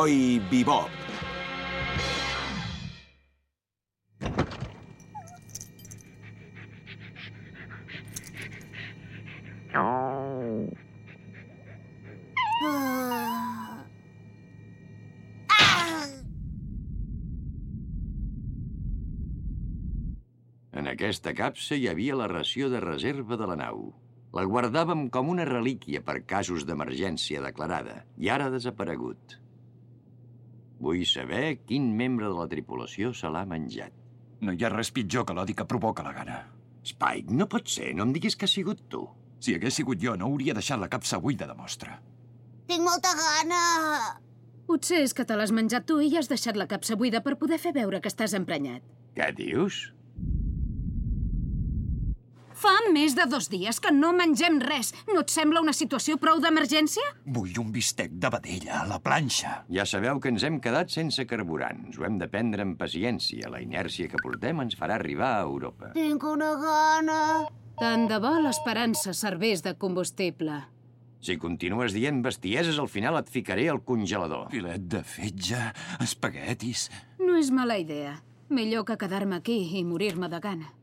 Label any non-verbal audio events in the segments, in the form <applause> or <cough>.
Cowboy Bebop. En aquesta capsa hi havia la ració de reserva de la nau. La guardàvem com una relíquia per casos d'emergència declarada i ara ha desaparegut. Vull saber quin membre de la tripulació se l'ha menjat. No hi ha res pitjor que l'odi que provoca la gana. Spike, no pot ser, no em diguis que ha sigut tu. Si hagués sigut jo, no hauria deixat la capsa buida de mostra. Tinc molta gana. Potser és que te l'has menjat tu i has deixat la capsa buida per poder fer veure que estàs emprenyat. Què dius? Fa més de dos dies que no mengem res. No et sembla una situació prou d'emergència? Vull un bistec de vedella a la planxa. Ja sabeu que ens hem quedat sense carburants. Ho hem de prendre amb paciència. La inèrcia que portem ens farà arribar a Europa. Tinc una gana. Tant de bo l'esperança serveix de combustible. Si continues dient bestieses, al final et ficaré al congelador. Filet de fetge, espaguetis... No és mala idea. Millor que quedar-me aquí i morir-me de gana.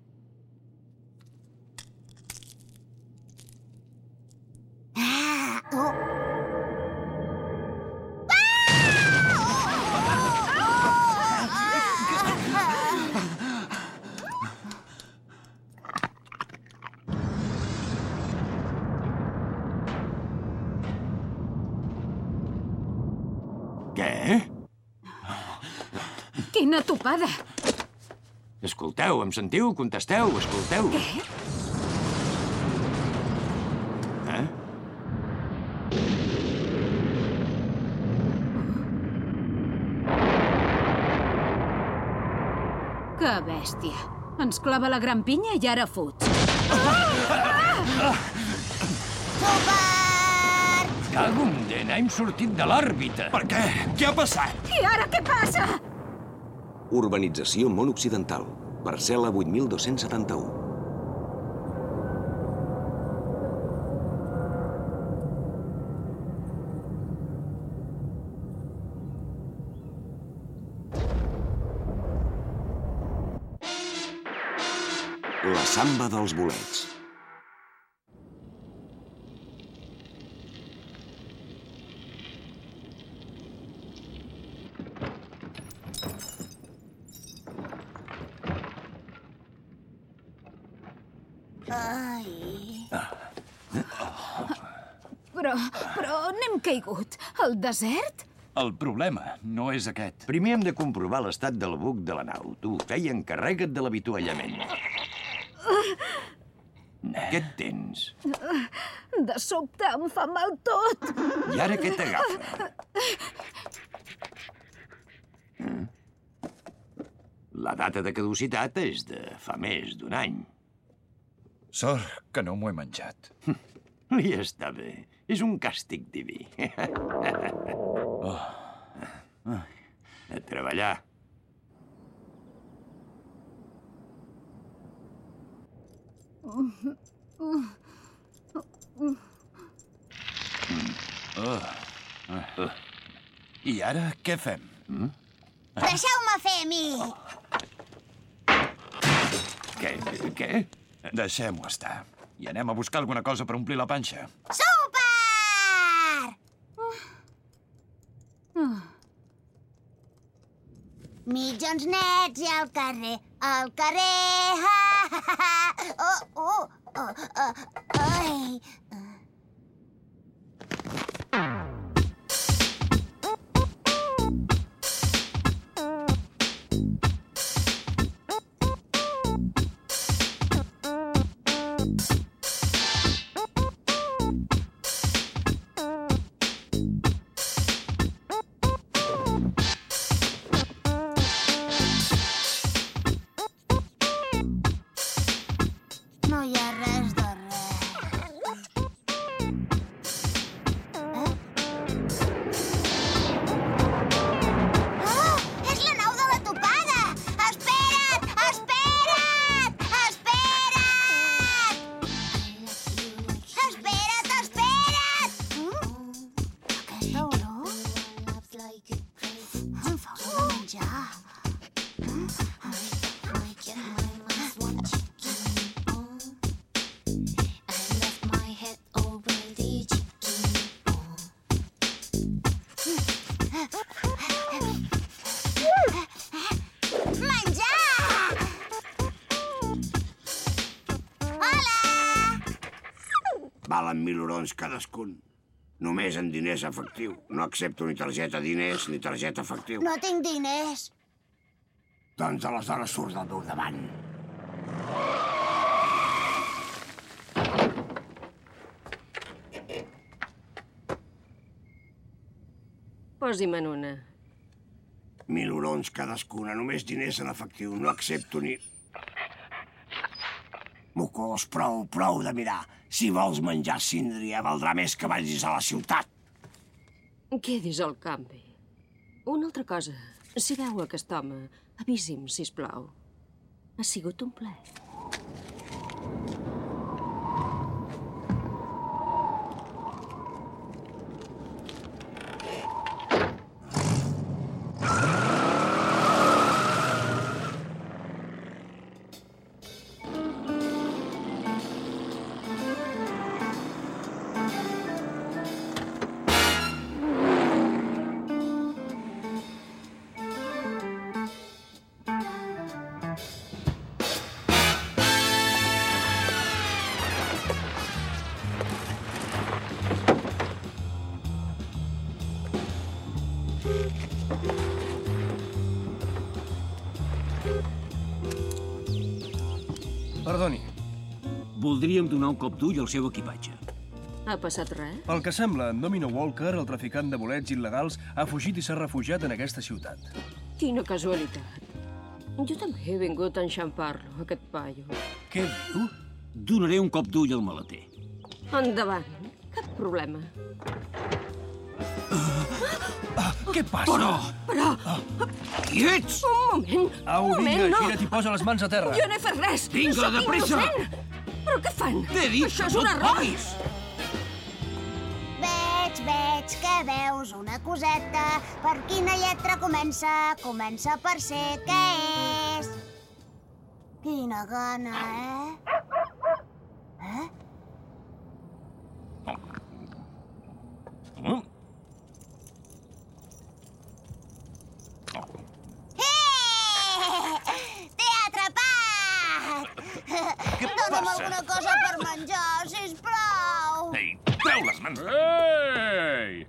Quina topada! Escolteu, em sentiu? Contesteu, escolteu. Què? Eh? Que bèstia. Ens clava la gran pinya i ara fuig. Super! Cago en dent, hem sortit de l'òrbita. Per què? Què ha passat? I ara què passa? Urbanització Món Occidental. Parcel·la 8271. La samba dels bolets. Ai. Però, però n'hem caigut. Al desert? El problema no és aquest. Primer hem de comprovar l'estat del buc de la nau. Tu, feia, encarrega't de l'avituallament. Què et tens? De sobte em fa mal tot. I ara què t'agafa? Mm? La data de caducitat és de fa més d'un any. Sort que no m'ho he menjat. <laughs> Li està bé. És un càstig diví. Oh. A treballar. I ara què fem? Deixeu-me fer mi! Què? Què? Deixem-ho estar. I anem a buscar alguna cosa per omplir la panxa. Super! Mitjons nets i al carrer, al carrer, ha, ha, ha, ha. Oh, oh, oh, oh, ai. Valen mil eurons cadascun. Només en diners efectiu. No accepto ni targeta diners ni targeta efectiu. No tinc diners. Doncs aleshores surt del meu davant. Posi'm en una. Mil eurons cadascuna. Només diners en efectiu. No accepto ni... Mocós, prou, prou de mirar. Si vols menjar síndria, valdrà més que vagis a la ciutat. Quedis al canvi. Una altra cosa. Si veu aquest home, avisi'm, si plau. Ha sigut un plaer. Voldríem donar un cop d'ull al seu equipatge. Ha passat res? pel que sembla, en Domino Walker, el traficant de bolets il·legals, ha fugit i s'ha refugiat en aquesta ciutat. Quina casualitat. Jo també he vingut a enxampar-lo, aquest paio. Què diu? Donaré un cop d'ull al maleter. Endavant. Cap problema. Què passa? Però! Però... Qui ets? Un moment! Au, un moment, vinga, no! gira't i posa les mans a terra. Jo no he fet res! Vinga, de pressa! innocent! Però què fan? T'he dit Això que és no un error! Veig, veig que veus una coseta. Per quina lletra comença? Comença per C. Què és? Quina gana? Eh? Eh! T'he atrapat! Què Dóna'm passa? Alguna cosa per menjar, sisplau. Ei, treu les mans. Ei!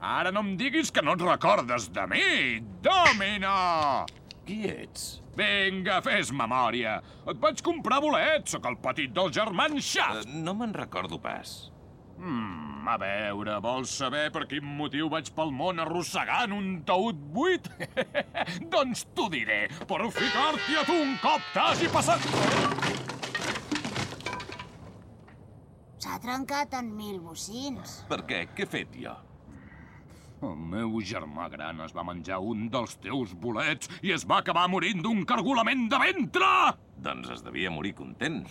Ara no em diguis que no et recordes de mi! Domino! Qui ets? Vinga, fes memòria. Et vaig comprar bolets, sóc el petit dels germans Shaft. Uh, no me'n recordo pas. Mm, a veure, vols saber per quin motiu vaig pel món arrossegant un taüt buit? <laughs> doncs t'ho diré, per ficar-t'hi a tu un cop t'hagi passat... S'ha trencat en mil bocins. Per què? Què he fet jo? El meu germà gran es va menjar un dels teus bolets i es va acabar morint d'un cargolament de ventre! Doncs es devia morir content.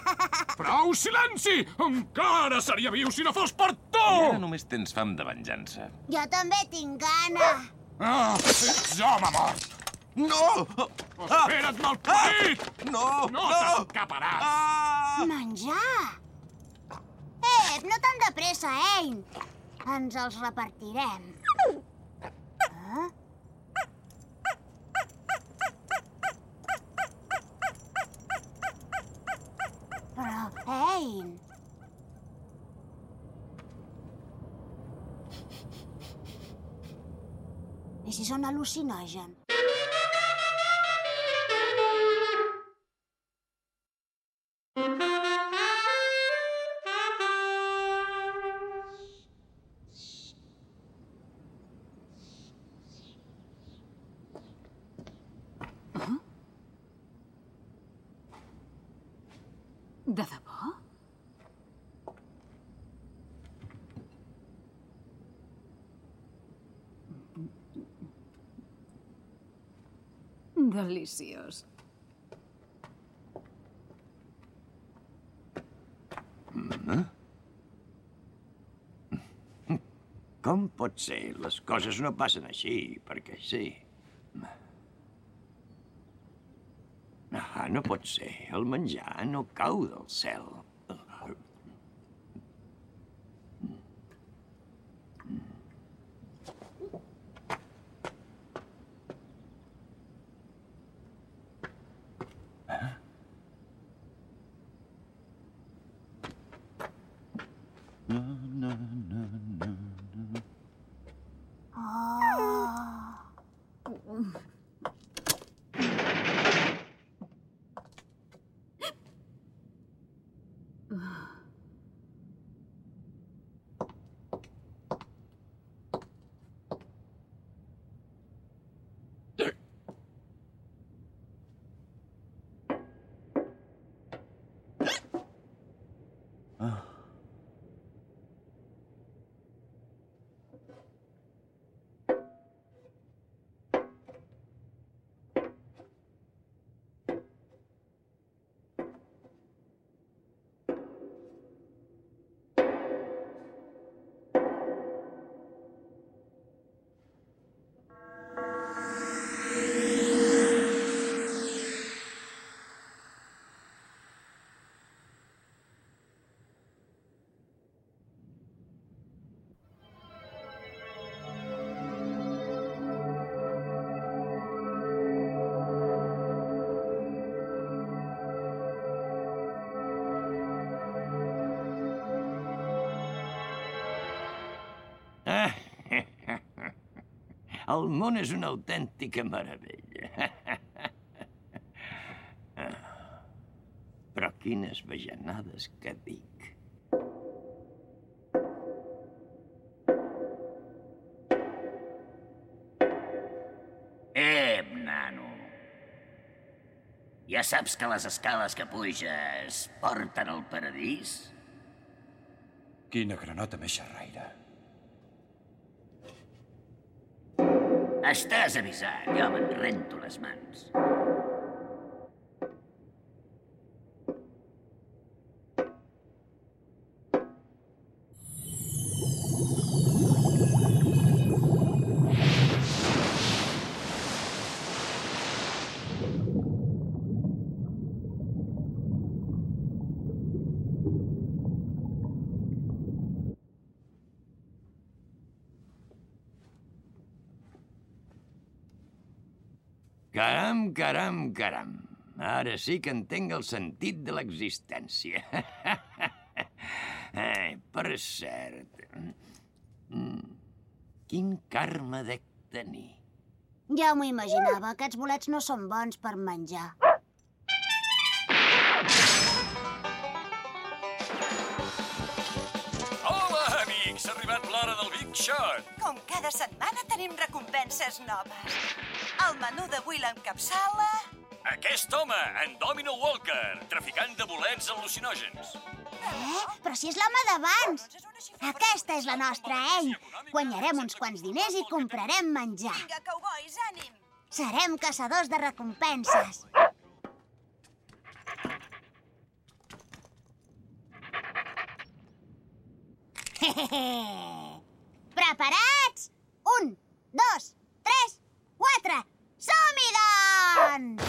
<laughs> Prou silenci! Encara seria viu si no fos per tu! I ara només tens fam de venjança. Jo també tinc gana. Ah, ets home mort! No! Espera't, malparit! No! No t'escaparàs! Menjar! Ep, no tan de pressa, Ein. Ens els repartirem. Eh? Si són al·lucinogen? Deliciós. Com pot ser? Les coses no passen així, perquè sí. Ah, no pot ser. El menjar no cau del cel. El món és una autèntica meravella. <laughs> Però quines bajanades que dic. Ep, nano. Ja saps que les escales que puges porten al paradís? Quina granota més xerraire. Estàs avisat, jo me'n rento les mans. Caram, caram. Ara sí que entenc el sentit de l'existència. Ai, <laughs> per cert... mm, Quin karma dec tenir? Ja m'ho imaginava, aquests bolets no són bons per menjar. Hola, amics! Ha arribat l'hora del Shot. Com cada setmana tenim recompenses noves. El menú d'avui l'encapçala... Aquest home, en Domino Walker, traficant de bolets al·lucinògens. Eh? Però si és l'home d'abans. Aquesta és la nostra ell. Guanyarem uns quants diners i comprarem menjar. Vinga, cowboys, ànim! Serem caçadors de recompenses. Preparats? Un, dos, tres, quatre. Som-hi, doncs!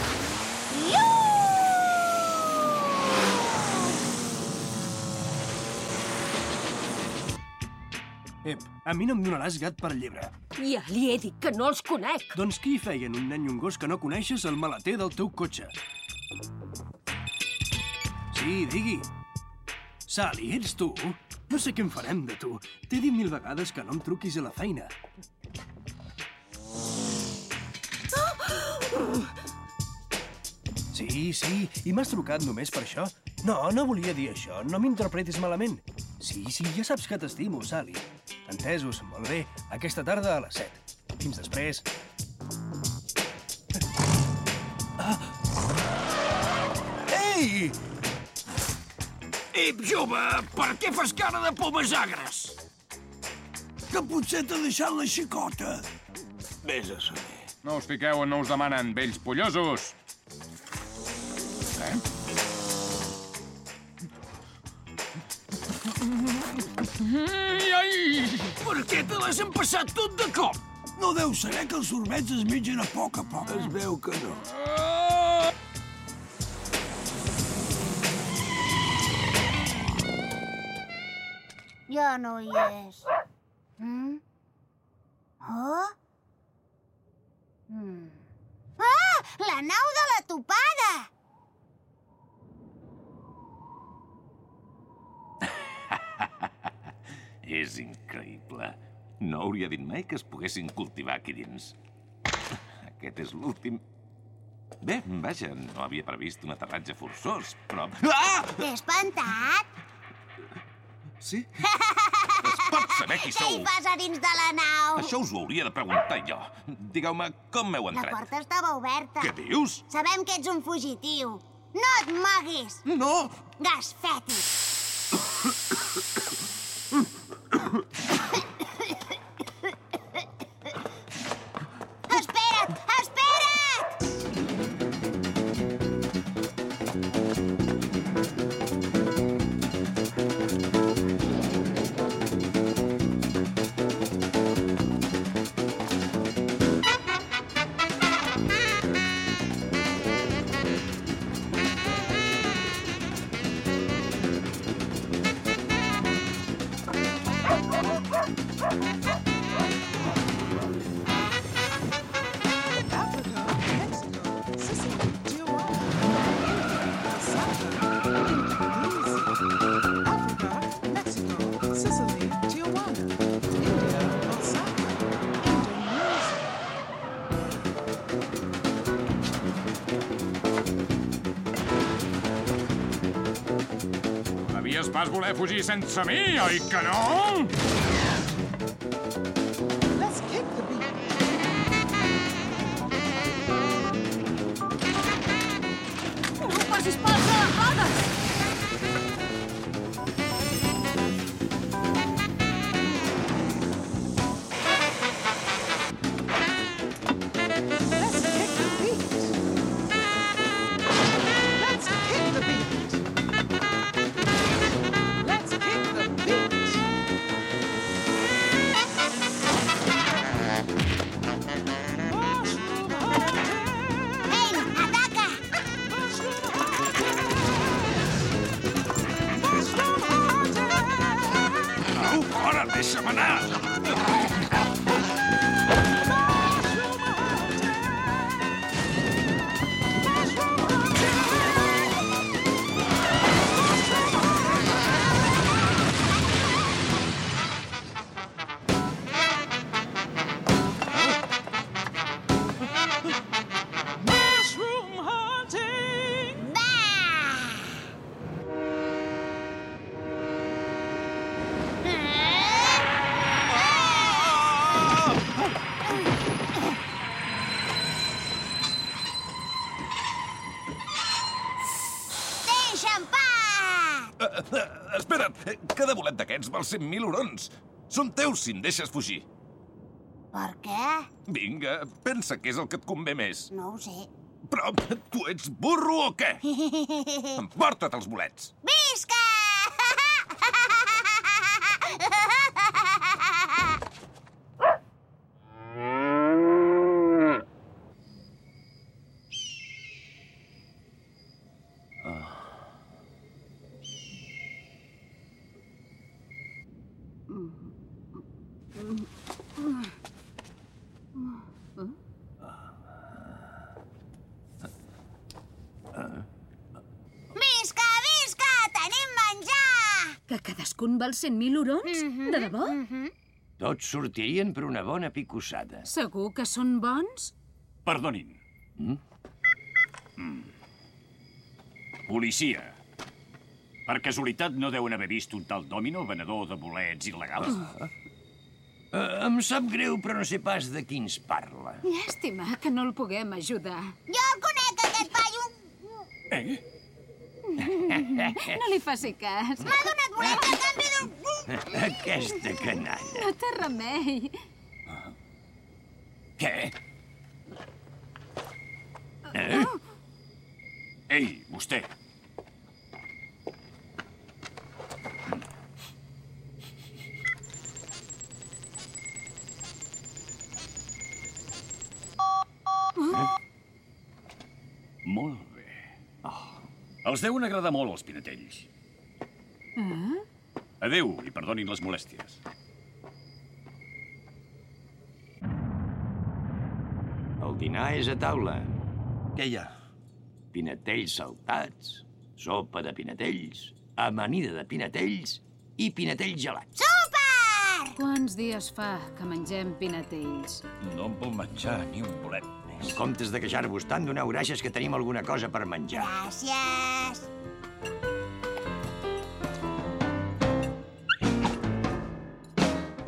Ep, a mi no em donaràs gat per llebre. Ja li he dit que no els conec. Doncs qui hi feien un nen i un gos que no coneixes el maleter del teu cotxe? Sí, digui. Sally, ets tu? No sé què en farem de tu. T'he dit mil vegades que no em truquis a la feina. Sí, sí, i m'has trucat només per això? No, no volia dir això, no m'interpretis malament. Sí, sí, ja saps que t'estimo, Sally. Entesos, molt bé. Aquesta tarda a les 7. Fins després. Ah. Ei! Ep, jove, per què fas cara de pomes agres? Que potser t'ha deixat la xicota. Vés a saber. No us fiqueu on no us demanen, vells pollosos. Eh? Ai, ai! Per què te l'has empassat tot de cop? No deu saber que els sorbets es mengen a poc a poc. Es veu que no. Ja no hi és. Mm? Oh? Mm. Ah! La nau de la topada! <laughs> És increïble. No hauria dit mai que es poguessin cultivar aquí dins. <laughs> Aquest és l'últim... Bé, vaja, no havia previst un aterratge forçós, però... Ah! T'he espantat? Sí? <laughs> Es pot saber qui Què sou? hi fas a dins de la nau? Això us ho hauria de preguntar jo. Digueu-me, com m'heu La entrat? porta estava oberta. Què dius? Sabem que ets un fugitiu. No et moguis! No! Gas Pas voler fugir sense mi, oi que no? Uh, uh, espera't, cada bolet d'aquests val 100.000 urons. Són teus si em deixes fugir. Per què? Vinga, pensa què és el que et convé més. No ho sé. Però tu ets burro o què? <laughs> Emporta't els bolets. Visca! Visca, visca! Tenim menjar! Que cadascun val 100.000 urons? De debò? Tots sortirien per una bona picossada. Segur que són bons? Perdonin. Mm? Mm. Policia. Per casualitat no deuen haver vist un tal Domino, venedor de bolets il·legals? Ah. Uh, em sap greu, però no sé pas de qui ens parla. Llàstima que no el puguem ajudar. Jo el conec, aquest paio! Eh? No li faci cas. M'ha donat bolets a canvi d'un... Aquesta canalla. No té remei. Què? Eh? Ei, vostè. Molt bé. Oh. Els deuen agradar molt, els pinetells. Ah? Adeu, i perdonin les molèsties. El dinar és a taula. Què hi ha? Pinetells saltats, sopa de pinetells, amanida de pinetells i pinetells gelats. Super! Quants dies fa que mengem pinetells? No em puc menjar ni un bolet. En comptes de queixar-vos tant, doneu gràcies que tenim alguna cosa per menjar. Gràcies.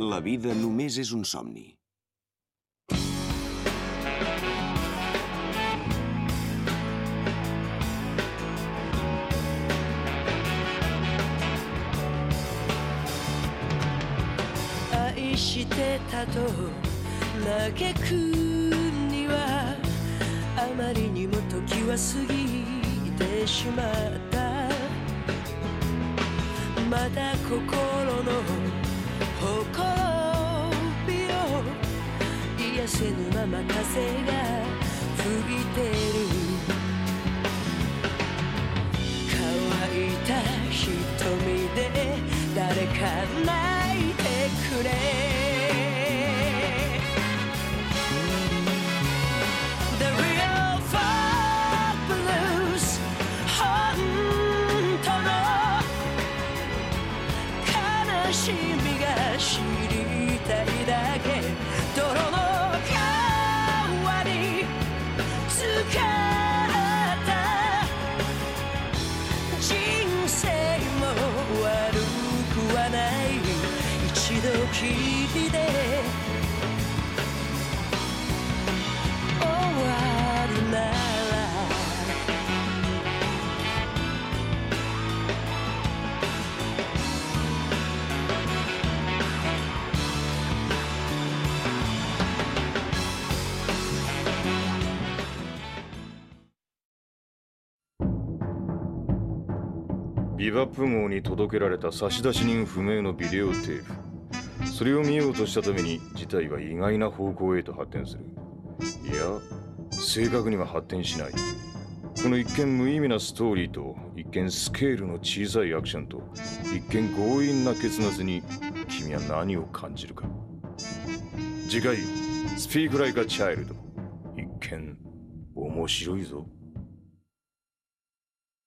La vida només és un somni.「愛してたと嘆くにはあ まりにも時は過ぎてしまった」「まだ心のほびを癒せぬまま風が吹いてる」ビバップ号に届けられた差出人不明のビデオテープ。それを見ようとしたために事態は意外な方向へと発展する。いや正確には発展しない。この一見無意味なストーリーと一見スケールの小さいアクションと一見強引な結末に君は何を感じるか。次回「スピーク・ライカ・チャイルド」一見面白いぞ。